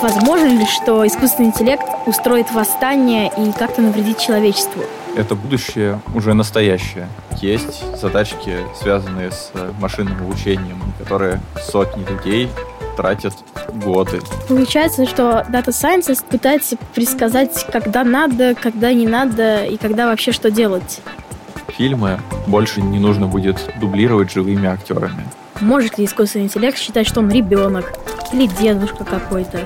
возможно ли, что искусственный интеллект устроит восстание и как-то навредит человечеству? Это будущее уже настоящее. Есть задачки, связанные с машинным обучением, которые сотни людей тратят годы. Получается, что Data Scientist пытается предсказать, когда надо, когда не надо и когда вообще что делать. Фильмы больше не нужно будет дублировать живыми актерами. Может ли искусственный интеллект считать, что он ребенок или дедушка какой-то?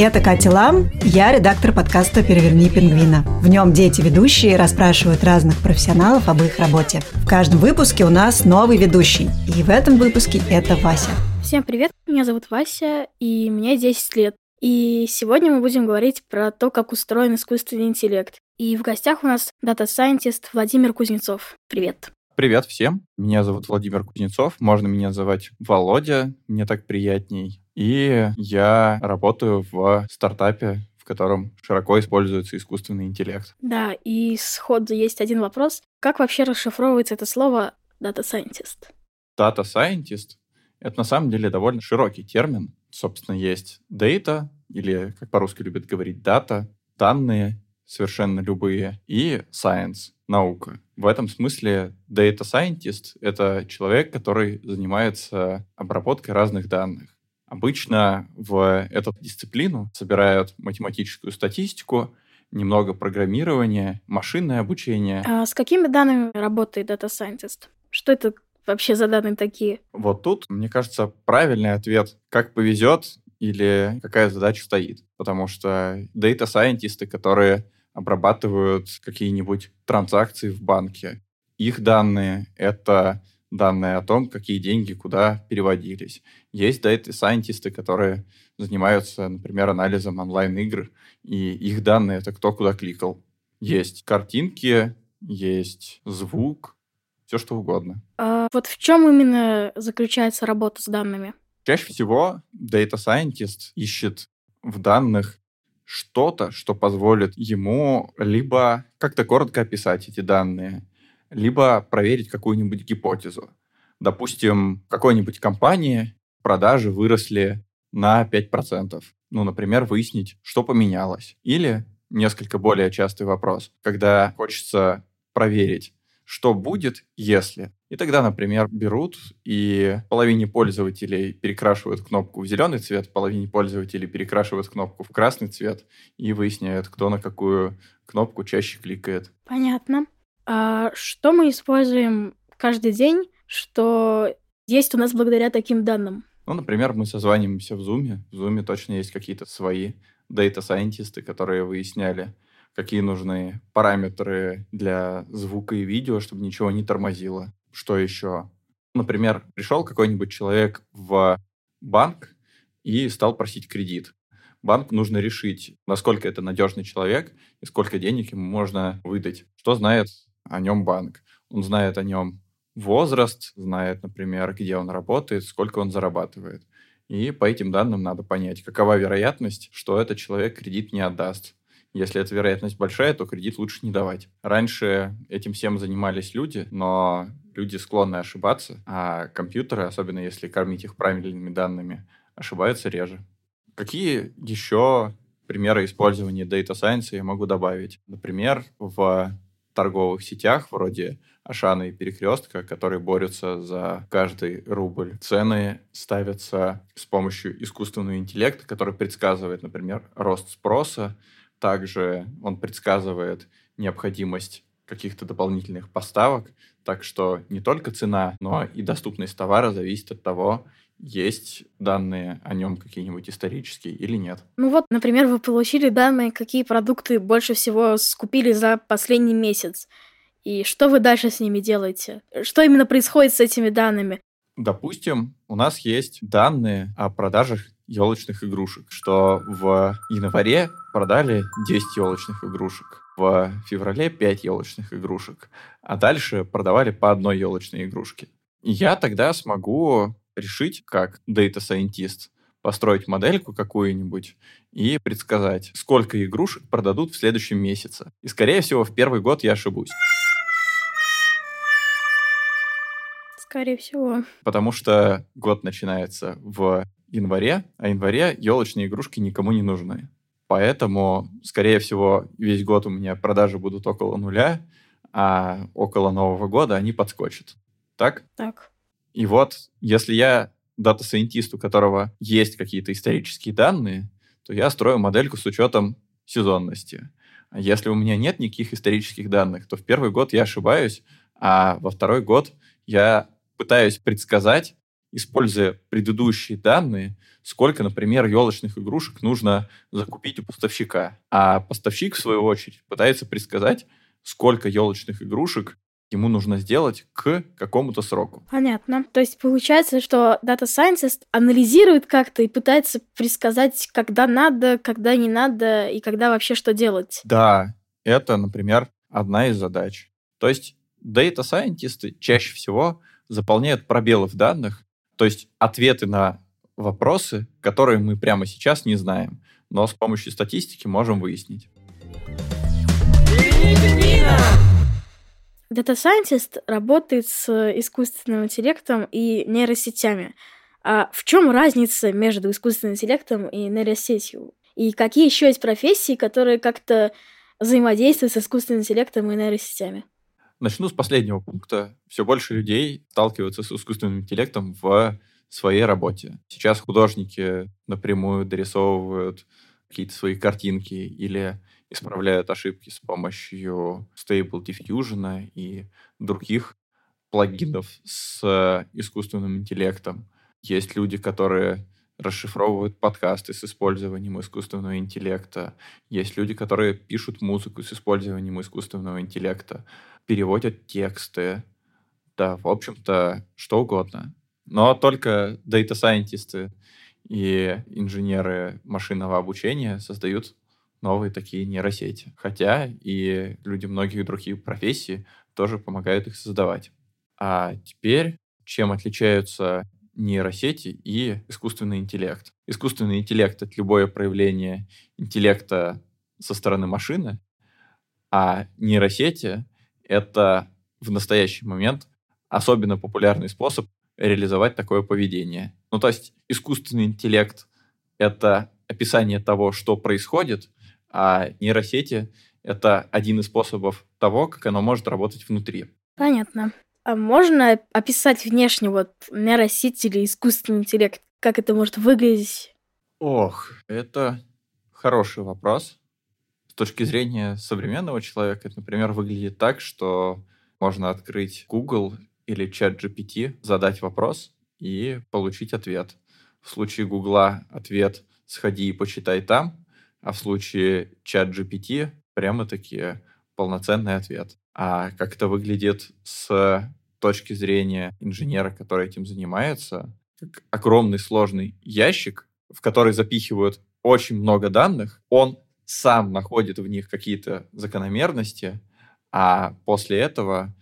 Это Катя Лам, я редактор подкаста «Переверни пингвина». В нем дети-ведущие расспрашивают разных профессионалов об их работе. В каждом выпуске у нас новый ведущий, и в этом выпуске это Вася. Всем привет, меня зовут Вася, и мне 10 лет. И сегодня мы будем говорить про то, как устроен искусственный интеллект. И в гостях у нас дата-сайентист Владимир Кузнецов. Привет. Привет всем, меня зовут Владимир Кузнецов, можно меня называть Володя, мне так приятней. И я работаю в стартапе, в котором широко используется искусственный интеллект. Да, и сходу есть один вопрос. Как вообще расшифровывается это слово Data Scientist? Data Scientist — это на самом деле довольно широкий термин. Собственно, есть data, или, как по-русски любят говорить, data, данные, совершенно любые, и science, наука. В этом смысле data scientist — это человек, который занимается обработкой разных данных. Обычно в эту дисциплину собирают математическую статистику, немного программирования, машинное обучение. А с какими данными работает Data Scientist? Что это вообще за данные такие? Вот тут, мне кажется, правильный ответ, как повезет или какая задача стоит. Потому что Data Scientist, которые обрабатывают какие-нибудь транзакции в банке, их данные — это данные о том, какие деньги куда переводились. Есть data сайентисты, которые занимаются, например, анализом онлайн-игр, и их данные — это кто куда кликал. Есть картинки, есть звук, все что угодно. А вот в чем именно заключается работа с данными? Чаще всего data scientist ищет в данных что-то, что позволит ему либо как-то коротко описать эти данные, либо проверить какую-нибудь гипотезу. Допустим, какой-нибудь компании продажи выросли на 5%. Ну, например, выяснить, что поменялось. Или несколько более частый вопрос, когда хочется проверить, что будет, если. И тогда, например, берут и половине пользователей перекрашивают кнопку в зеленый цвет, половине пользователей перекрашивают кнопку в красный цвет и выясняют, кто на какую кнопку чаще кликает. Понятно. А что мы используем каждый день, что есть у нас благодаря таким данным? Ну, например, мы созваниваемся в Zoom. В Zoom точно есть какие-то свои дата-сайентисты, которые выясняли, какие нужны параметры для звука и видео, чтобы ничего не тормозило. Что еще? Например, пришел какой-нибудь человек в банк и стал просить кредит. Банку нужно решить, насколько это надежный человек и сколько денег ему можно выдать. Что знает о нем банк. Он знает о нем возраст, знает, например, где он работает, сколько он зарабатывает. И по этим данным надо понять, какова вероятность, что этот человек кредит не отдаст. Если эта вероятность большая, то кредит лучше не давать. Раньше этим всем занимались люди, но люди склонны ошибаться, а компьютеры, особенно если кормить их правильными данными, ошибаются реже. Какие еще примеры использования Data Science я могу добавить? Например, в торговых сетях вроде Ашана и Перекрестка, которые борются за каждый рубль. Цены ставятся с помощью искусственного интеллекта, который предсказывает, например, рост спроса. Также он предсказывает необходимость каких-то дополнительных поставок. Так что не только цена, но и доступность товара зависит от того, есть данные о нем какие-нибудь исторические или нет. Ну вот, например, вы получили данные, какие продукты больше всего скупили за последний месяц. И что вы дальше с ними делаете? Что именно происходит с этими данными? Допустим, у нас есть данные о продажах елочных игрушек, что в январе продали 10 елочных игрушек, в феврале 5 елочных игрушек, а дальше продавали по одной елочной игрушке. я тогда смогу решить, как Data Scientist, построить модельку какую-нибудь и предсказать, сколько игрушек продадут в следующем месяце. И, скорее всего, в первый год я ошибусь. Скорее всего. Потому что год начинается в январе, а в январе елочные игрушки никому не нужны. Поэтому, скорее всего, весь год у меня продажи будут около нуля, а около Нового года они подскочат. Так? Так. И вот, если я дата-сайентист, у которого есть какие-то исторические данные, то я строю модельку с учетом сезонности. А если у меня нет никаких исторических данных, то в первый год я ошибаюсь, а во второй год я пытаюсь предсказать, используя предыдущие данные, сколько, например, елочных игрушек нужно закупить у поставщика. А поставщик, в свою очередь, пытается предсказать, сколько елочных игрушек ему нужно сделать к какому-то сроку. Понятно. То есть получается, что Data Scientist анализирует как-то и пытается предсказать, когда надо, когда не надо и когда вообще что делать. Да, это, например, одна из задач. То есть Data Scientist чаще всего заполняют пробелы в данных, то есть ответы на вопросы, которые мы прямо сейчас не знаем, но с помощью статистики можем выяснить. Data Scientist работает с искусственным интеллектом и нейросетями. А в чем разница между искусственным интеллектом и нейросетью? И какие еще есть профессии, которые как-то взаимодействуют с искусственным интеллектом и нейросетями? Начну с последнего пункта. Все больше людей сталкиваются с искусственным интеллектом в своей работе. Сейчас художники напрямую дорисовывают какие-то свои картинки или исправляют ошибки с помощью Stable Diffusion и других плагинов с искусственным интеллектом. Есть люди, которые расшифровывают подкасты с использованием искусственного интеллекта. Есть люди, которые пишут музыку с использованием искусственного интеллекта, переводят тексты. Да, в общем-то, что угодно. Но только дата-сайентисты и инженеры машинного обучения создают новые такие нейросети. Хотя и люди многих других профессий тоже помогают их создавать. А теперь, чем отличаются нейросети и искусственный интеллект? Искусственный интеллект — это любое проявление интеллекта со стороны машины, а нейросети — это в настоящий момент особенно популярный способ реализовать такое поведение. Ну, то есть искусственный интеллект — это описание того, что происходит, а нейросети — это один из способов того, как оно может работать внутри. Понятно. А можно описать внешне вот нейросеть или искусственный интеллект? Как это может выглядеть? Ох, это хороший вопрос. С точки зрения современного человека, это, например, выглядит так, что можно открыть Google или чат GPT, задать вопрос и получить ответ. В случае Гугла ответ «сходи и почитай там», а в случае чат GPT прямо-таки полноценный ответ. А как это выглядит с точки зрения инженера, который этим занимается, как огромный сложный ящик, в который запихивают очень много данных, он сам находит в них какие-то закономерности, а после этого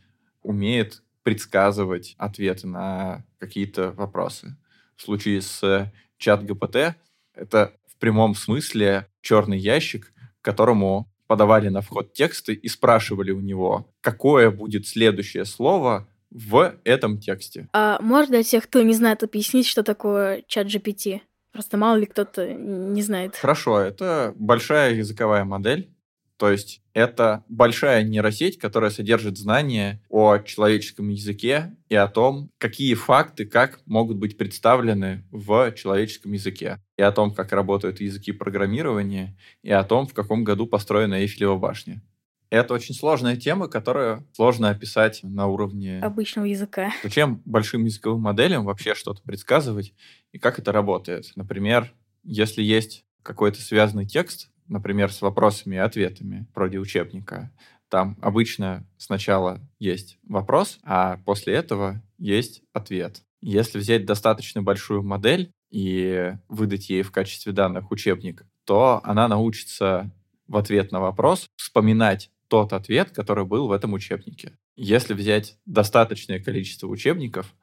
умеет предсказывать ответы на какие-то вопросы. В случае с чат ГПТ это в прямом смысле черный ящик, которому подавали на вход тексты и спрашивали у него, какое будет следующее слово в этом тексте. А может для тех, кто не знает, объяснить, что такое чат GPT? Просто мало ли кто-то не знает. Хорошо, это большая языковая модель, то есть это большая нейросеть, которая содержит знания о человеческом языке и о том, какие факты как могут быть представлены в человеческом языке, и о том, как работают языки программирования, и о том, в каком году построена Эйфелева башня. Это очень сложная тема, которую сложно описать на уровне обычного языка. Зачем большим языковым моделям вообще что-то предсказывать и как это работает? Например, если есть какой-то связанный текст, например, с вопросами и ответами вроде учебника, там обычно сначала есть вопрос, а после этого есть ответ. Если взять достаточно большую модель и выдать ей в качестве данных учебник, то она научится в ответ на вопрос вспоминать тот ответ, который был в этом учебнике. Если взять достаточное количество учебников,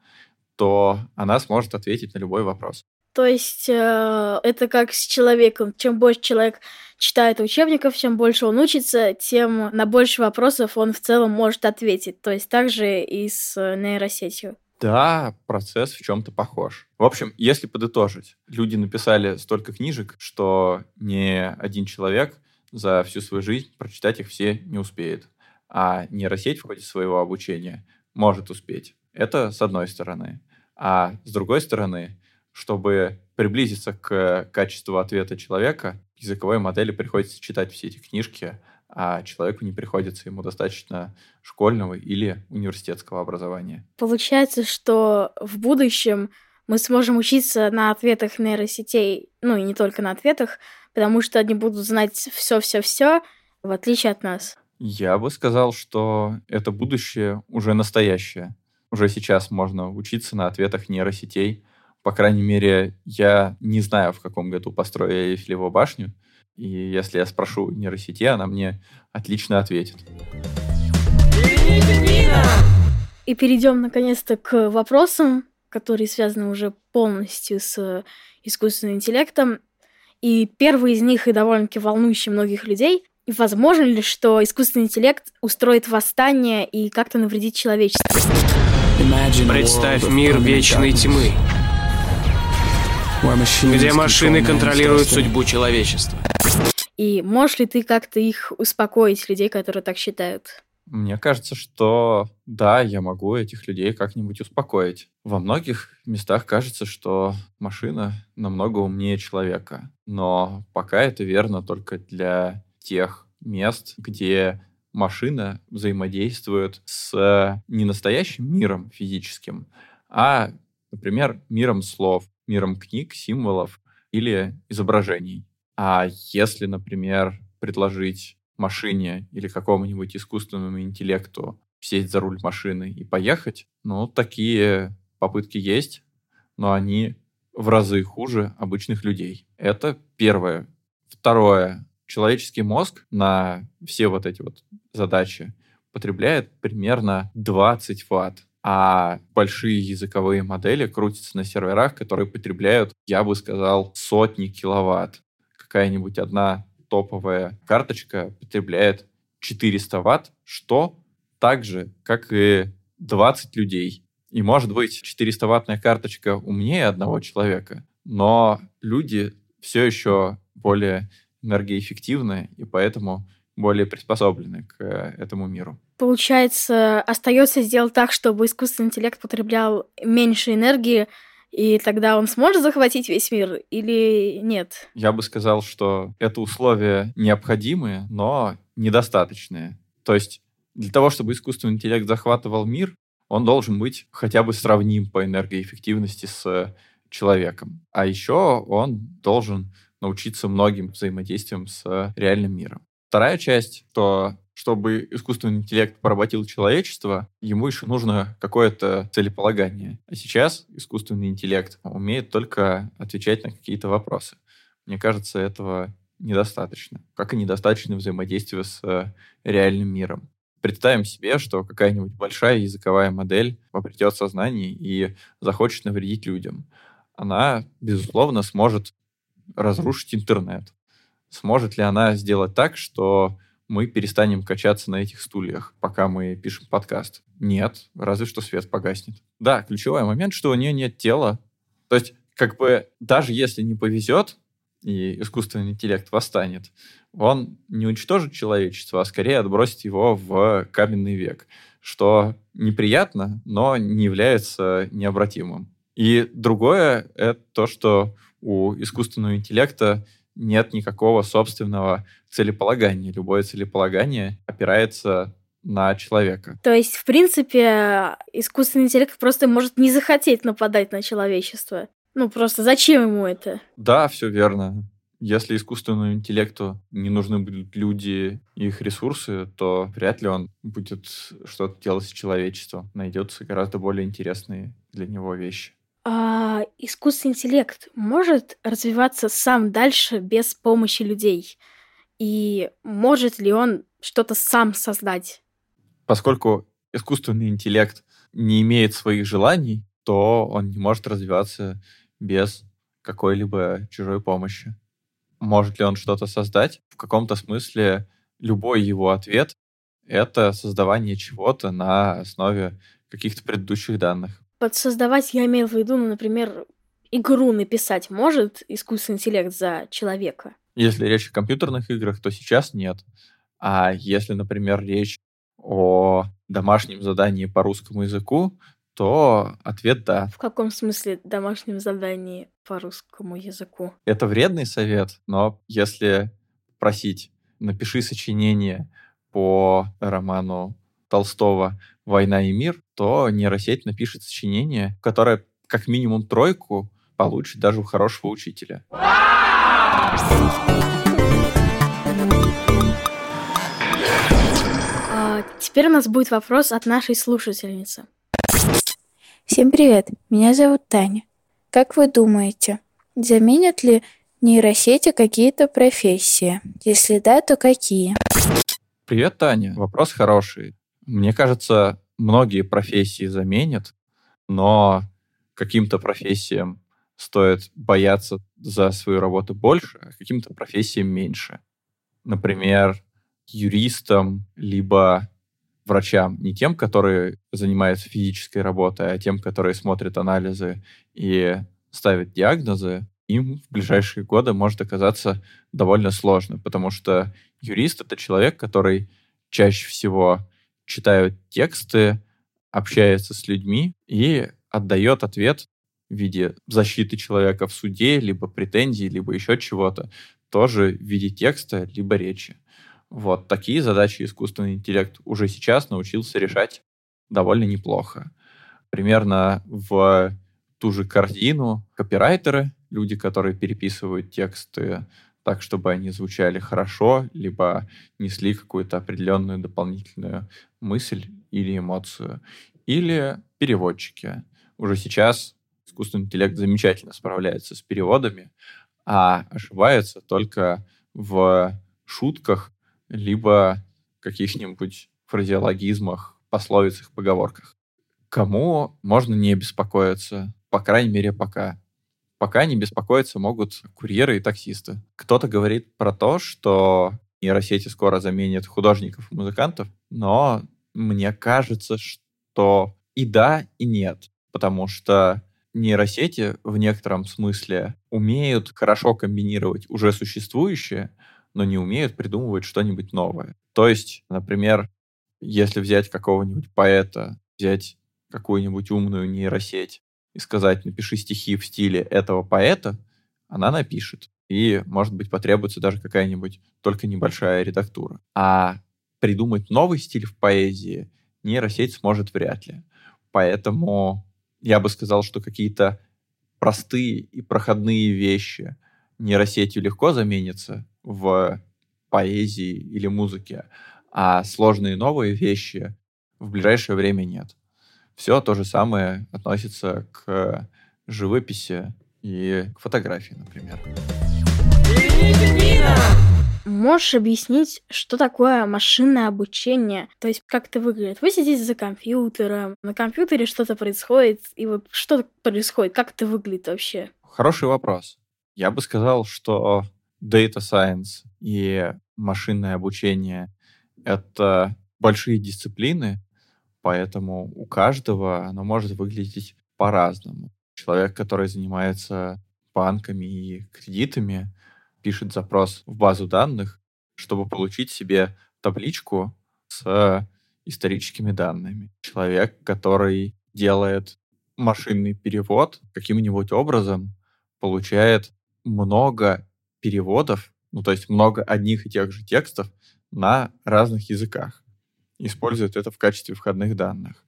то она сможет ответить на любой вопрос. То есть э, это как с человеком. Чем больше человек читает учебников, чем больше он учится, тем на больше вопросов он в целом может ответить. То есть также и с нейросетью. Да, процесс в чем-то похож. В общем, если подытожить, люди написали столько книжек, что ни один человек за всю свою жизнь прочитать их все не успеет. А нейросеть в ходе своего обучения может успеть. Это с одной стороны. А с другой стороны, чтобы приблизиться к качеству ответа человека, языковой модели приходится читать все эти книжки, а человеку не приходится, ему достаточно школьного или университетского образования. Получается, что в будущем мы сможем учиться на ответах нейросетей, ну и не только на ответах, потому что они будут знать все-все-все, в отличие от нас. Я бы сказал, что это будущее уже настоящее. Уже сейчас можно учиться на ответах нейросетей. По крайней мере, я не знаю, в каком году построили Эйфелеву башню, и если я спрошу нейросети, она мне отлично ответит. И перейдем наконец-то к вопросам, которые связаны уже полностью с искусственным интеллектом. И первый из них и довольно-таки волнующий многих людей. И возможно ли, что искусственный интеллект устроит восстание и как-то навредит человечеству? Представь мир вечной тьмы, где машины контролируют судьбу человечества. И можешь ли ты как-то их успокоить, людей, которые так считают? Мне кажется, что да, я могу этих людей как-нибудь успокоить. Во многих местах кажется, что машина намного умнее человека. Но пока это верно только для тех мест, где машина взаимодействует с не настоящим миром физическим, а, например, миром слов, миром книг, символов или изображений. А если, например, предложить машине или какому-нибудь искусственному интеллекту сесть за руль машины и поехать, ну, такие попытки есть, но они в разы хуже обычных людей. Это первое. Второе. Человеческий мозг на все вот эти вот задачи потребляет примерно 20 ватт. А большие языковые модели крутятся на серверах, которые потребляют, я бы сказал, сотни киловатт какая-нибудь одна топовая карточка потребляет 400 ватт, что так же, как и 20 людей. И может быть 400-ваттная карточка умнее одного человека, но люди все еще более энергоэффективны и поэтому более приспособлены к этому миру. Получается, остается сделать так, чтобы искусственный интеллект потреблял меньше энергии, и тогда он сможет захватить весь мир или нет? Я бы сказал, что это условия необходимые, но недостаточные. То есть для того, чтобы искусственный интеллект захватывал мир, он должен быть хотя бы сравним по энергоэффективности с человеком. А еще он должен научиться многим взаимодействиям с реальным миром. Вторая часть, то чтобы искусственный интеллект поработил человечество, ему еще нужно какое-то целеполагание. А сейчас искусственный интеллект умеет только отвечать на какие-то вопросы. Мне кажется, этого недостаточно. Как и недостаточно взаимодействия с э, реальным миром. Представим себе, что какая-нибудь большая языковая модель обретет сознание и захочет навредить людям. Она, безусловно, сможет разрушить интернет. Сможет ли она сделать так, что мы перестанем качаться на этих стульях, пока мы пишем подкаст. Нет, разве что свет погаснет. Да, ключевой момент, что у нее нет тела. То есть, как бы, даже если не повезет, и искусственный интеллект восстанет, он не уничтожит человечество, а скорее отбросит его в каменный век, что неприятно, но не является необратимым. И другое — это то, что у искусственного интеллекта нет никакого собственного целеполагания. Любое целеполагание опирается на человека. То есть, в принципе, искусственный интеллект просто может не захотеть нападать на человечество. Ну, просто зачем ему это? Да, все верно. Если искусственному интеллекту не нужны будут люди и их ресурсы, то вряд ли он будет что-то делать с человечеством. Найдется гораздо более интересные для него вещи. А искусственный интеллект может развиваться сам дальше без помощи людей? И может ли он что-то сам создать? Поскольку искусственный интеллект не имеет своих желаний, то он не может развиваться без какой-либо чужой помощи. Может ли он что-то создать? В каком-то смысле любой его ответ — это создавание чего-то на основе каких-то предыдущих данных. Под создавать я имел в виду, ну, например, игру написать может искусственный интеллект за человека? Если речь о компьютерных играх, то сейчас нет. А если, например, речь о домашнем задании по русскому языку, то ответ «да». В каком смысле домашнем задании по русскому языку? Это вредный совет, но если просить «напиши сочинение по роману Толстого «Война и мир», то нейросеть напишет сочинение, которое как минимум тройку получит даже у хорошего учителя. А, теперь у нас будет вопрос от нашей слушательницы. Всем привет, меня зовут Таня. Как вы думаете, заменят ли нейросети какие-то профессии? Если да, то какие? Привет, Таня. Вопрос хороший. Мне кажется, многие профессии заменят, но каким-то профессиям стоит бояться за свою работу больше, а каким-то профессиям меньше. Например, юристам, либо врачам, не тем, которые занимаются физической работой, а тем, которые смотрят анализы и ставят диагнозы, им в ближайшие годы может оказаться довольно сложно, потому что юрист — это человек, который чаще всего читает тексты, общается с людьми и отдает ответ в виде защиты человека в суде, либо претензий, либо еще чего-то, тоже в виде текста, либо речи. Вот такие задачи искусственный интеллект уже сейчас научился решать довольно неплохо. Примерно в ту же корзину копирайтеры, люди, которые переписывают тексты так, чтобы они звучали хорошо, либо несли какую-то определенную дополнительную мысль или эмоцию, или переводчики. Уже сейчас искусственный интеллект замечательно справляется с переводами, а ошибается только в шутках, либо каких-нибудь фразеологизмах, пословицах, поговорках. Кому можно не беспокоиться? По крайней мере, пока. Пока не беспокоиться могут курьеры и таксисты. Кто-то говорит про то, что нейросети скоро заменят художников и музыкантов, но мне кажется, что и да, и нет. Потому что нейросети в некотором смысле умеют хорошо комбинировать уже существующее, но не умеют придумывать что-нибудь новое. То есть, например, если взять какого-нибудь поэта, взять какую-нибудь умную нейросеть и сказать, напиши стихи в стиле этого поэта, она напишет. И, может быть, потребуется даже какая-нибудь только небольшая редактура. А придумать новый стиль в поэзии нейросеть сможет вряд ли. Поэтому я бы сказал, что какие-то простые и проходные вещи нейросетью легко заменятся в поэзии или музыке, а сложные новые вещи в ближайшее время нет. Все то же самое относится к живописи и к фотографии, например. Можешь объяснить, что такое машинное обучение? То есть, как это выглядит? Вы сидите за компьютером, на компьютере что-то происходит, и вот что происходит? Как это выглядит вообще? Хороший вопрос. Я бы сказал, что Data Science и машинное обучение — это большие дисциплины, поэтому у каждого оно может выглядеть по-разному. Человек, который занимается банками и кредитами, пишет запрос в базу данных, чтобы получить себе табличку с историческими данными. Человек, который делает машинный перевод каким-нибудь образом, получает много переводов, ну то есть много одних и тех же текстов на разных языках. Использует это в качестве входных данных.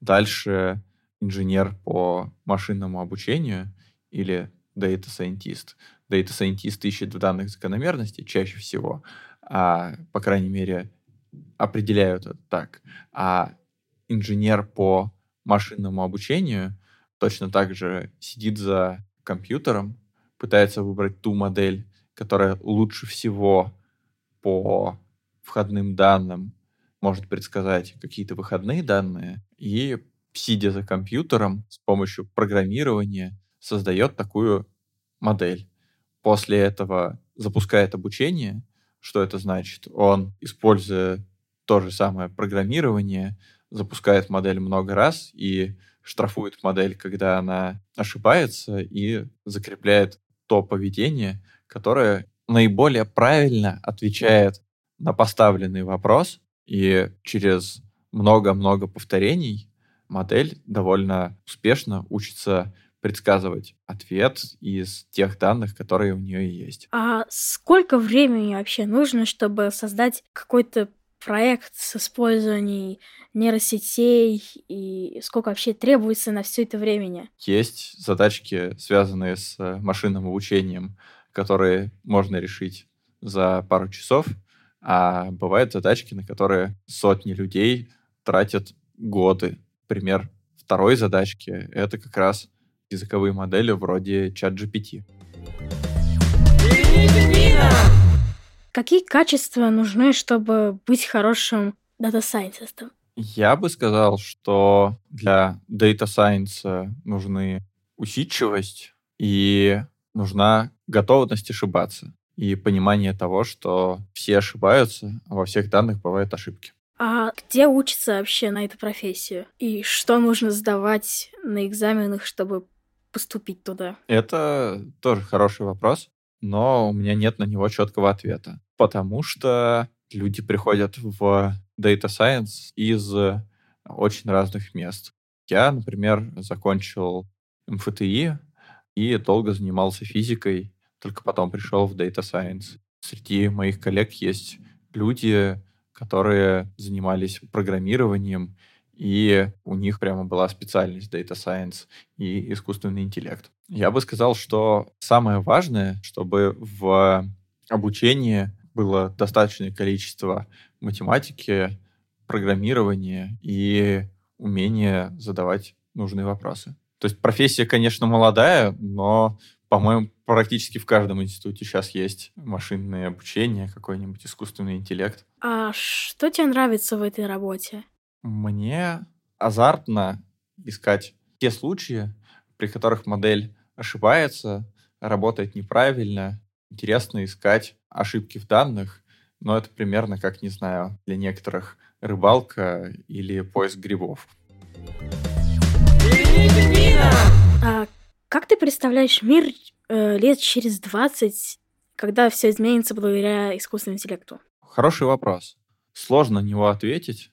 Дальше инженер по машинному обучению или data scientist. Data scientist ищет в данных закономерности чаще всего, а, по крайней мере, определяют это так. А инженер по машинному обучению точно так же сидит за компьютером, пытается выбрать ту модель, которая лучше всего по входным данным может предсказать какие-то выходные данные и сидя за компьютером, с помощью программирования создает такую модель. После этого запускает обучение. Что это значит? Он, используя то же самое программирование, запускает модель много раз и штрафует модель, когда она ошибается, и закрепляет то поведение, которое наиболее правильно отвечает на поставленный вопрос, и через много-много повторений модель довольно успешно учится предсказывать ответ из тех данных, которые у нее есть. А сколько времени вообще нужно, чтобы создать какой-то проект с использованием нейросетей и сколько вообще требуется на все это времени? Есть задачки, связанные с э, машинным обучением, которые можно решить за пару часов, а бывают задачки, на которые сотни людей тратят годы. Пример второй задачки — это как раз языковые модели вроде ChatGPT. Какие качества нужны, чтобы быть хорошим дата-сайентистом? Я бы сказал, что для Data Science нужны усидчивость и нужна готовность ошибаться и понимание того, что все ошибаются, а во всех данных бывают ошибки. А где учатся вообще на эту профессию? И что нужно сдавать на экзаменах, чтобы поступить туда? Это тоже хороший вопрос, но у меня нет на него четкого ответа потому что люди приходят в Data Science из очень разных мест. Я, например, закончил МФТИ и долго занимался физикой, только потом пришел в Data Science. Среди моих коллег есть люди, которые занимались программированием, и у них прямо была специальность Data Science и искусственный интеллект. Я бы сказал, что самое важное, чтобы в обучении было достаточное количество математики, программирования и умения задавать нужные вопросы. То есть профессия, конечно, молодая, но, по-моему, практически в каждом институте сейчас есть машинное обучение, какой-нибудь искусственный интеллект. А что тебе нравится в этой работе? Мне азартно искать те случаи, при которых модель ошибается, работает неправильно. Интересно искать ошибки в данных, но это примерно как, не знаю, для некоторых рыбалка или поиск грибов. А как ты представляешь мир э, лет через 20, когда все изменится благодаря искусственному интеллекту? Хороший вопрос. Сложно на него ответить,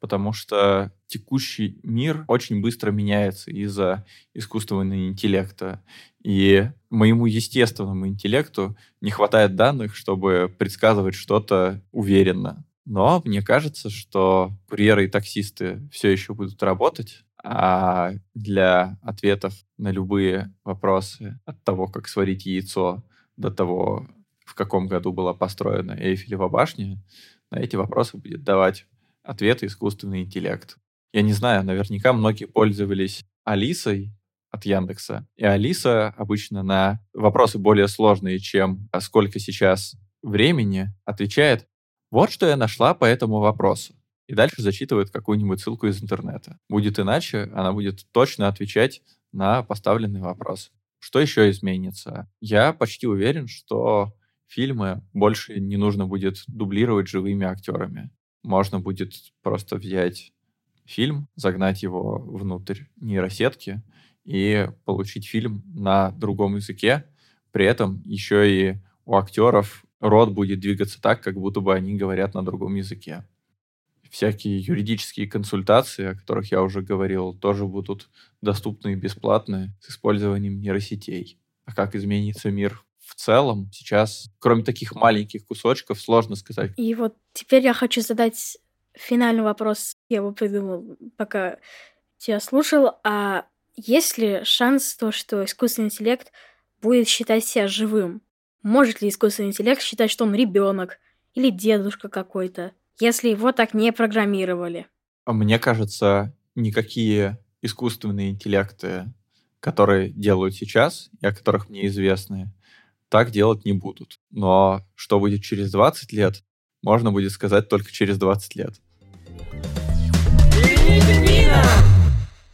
потому что текущий мир очень быстро меняется из-за искусственного интеллекта. И моему естественному интеллекту не хватает данных, чтобы предсказывать что-то уверенно. Но мне кажется, что курьеры и таксисты все еще будут работать, а для ответов на любые вопросы от того, как сварить яйцо, до того, в каком году была построена Эйфелева башня, на эти вопросы будет давать ответы искусственный интеллект. Я не знаю, наверняка многие пользовались Алисой от Яндекса. И Алиса обычно на вопросы более сложные, чем «а сколько сейчас времени?» отвечает «Вот что я нашла по этому вопросу». И дальше зачитывает какую-нибудь ссылку из интернета. Будет иначе, она будет точно отвечать на поставленный вопрос. Что еще изменится? Я почти уверен, что фильмы больше не нужно будет дублировать живыми актерами. Можно будет просто взять фильм, загнать его внутрь нейросетки и получить фильм на другом языке. При этом еще и у актеров рот будет двигаться так, как будто бы они говорят на другом языке. Всякие юридические консультации, о которых я уже говорил, тоже будут доступны и бесплатны с использованием нейросетей. А как изменится мир в целом сейчас, кроме таких маленьких кусочков, сложно сказать. И вот теперь я хочу задать финальный вопрос. Я его придумал, пока тебя слушал. А есть ли шанс то, что искусственный интеллект будет считать себя живым? Может ли искусственный интеллект считать, что он ребенок или дедушка какой-то, если его так не программировали? Мне кажется, никакие искусственные интеллекты, которые делают сейчас и о которых мне известны, так делать не будут. Но что будет через 20 лет, можно будет сказать только через 20 лет.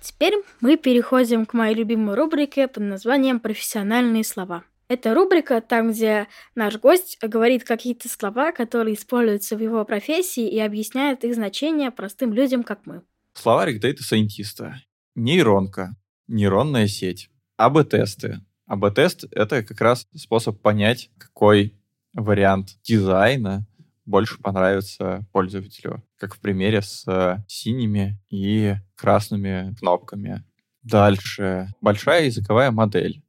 теперь мы переходим к моей любимой рубрике под названием «Профессиональные слова». Это рубрика там, где наш гость говорит какие-то слова, которые используются в его профессии и объясняет их значение простым людям, как мы. Словарик дейта-сайентиста. Нейронка. Нейронная сеть. АБ-тесты. АБ-тест — это как раз способ понять, какой вариант дизайна больше понравится пользователю, как в примере с синими и красными кнопками. Дальше. Большая языковая модель.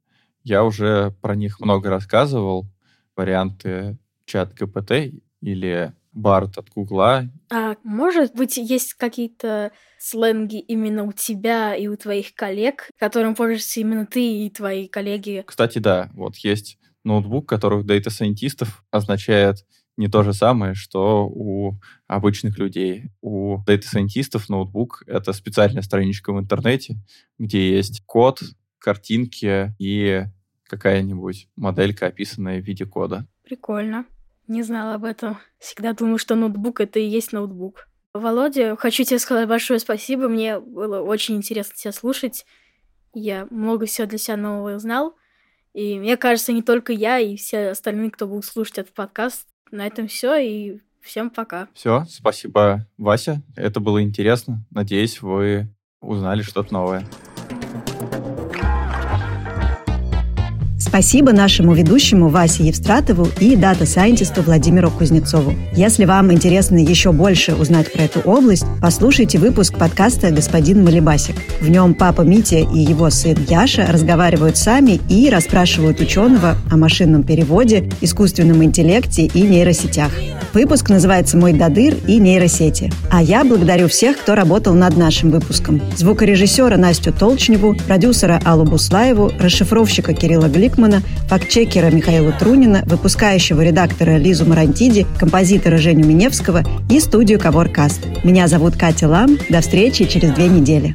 Я уже про них много рассказывал. Варианты ChatGPT или Bard от Гугла. А может быть, есть какие-то сленги именно у тебя и у твоих коллег, которым пользуешься именно ты и твои коллеги? Кстати, да. Вот есть ноутбук, который у дата-сайентистов означает не то же самое, что у обычных людей. У дата-сайентистов ноутбук — это специальная страничка в интернете, где есть код, картинки и какая-нибудь моделька, описанная в виде кода. Прикольно. Не знала об этом. Всегда думаю, что ноутбук — это и есть ноутбук. Володя, хочу тебе сказать большое спасибо. Мне было очень интересно тебя слушать. Я много всего для себя нового узнал. И мне кажется, не только я, и все остальные, кто будет слушать этот подкаст. На этом все, и всем пока. Все, спасибо, Вася. Это было интересно. Надеюсь, вы узнали что-то новое. Спасибо нашему ведущему Васе Евстратову и дата-сайентисту Владимиру Кузнецову. Если вам интересно еще больше узнать про эту область, послушайте выпуск подкаста «Господин Малибасик». В нем папа Митя и его сын Яша разговаривают сами и расспрашивают ученого о машинном переводе, искусственном интеллекте и нейросетях. Выпуск называется «Мой дадыр и нейросети». А я благодарю всех, кто работал над нашим выпуском. Звукорежиссера Настю Толчневу, продюсера Аллу Буслаеву, расшифровщика Кирилла Гликмана, фактчекера Михаила Трунина, выпускающего редактора Лизу Марантиди, композитора Женю Миневского и студию Коворкаст. Меня зовут Катя Лам. До встречи через две недели.